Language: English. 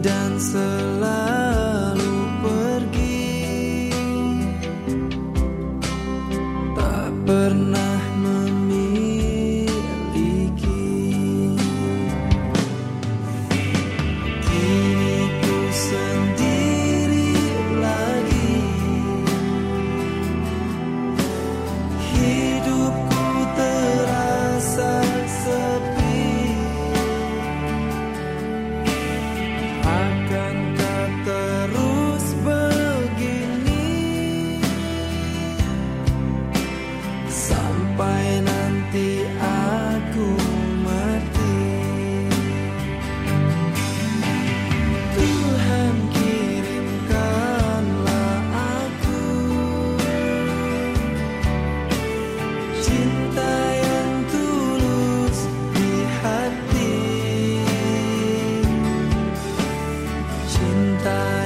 pergi dan selalu cantar.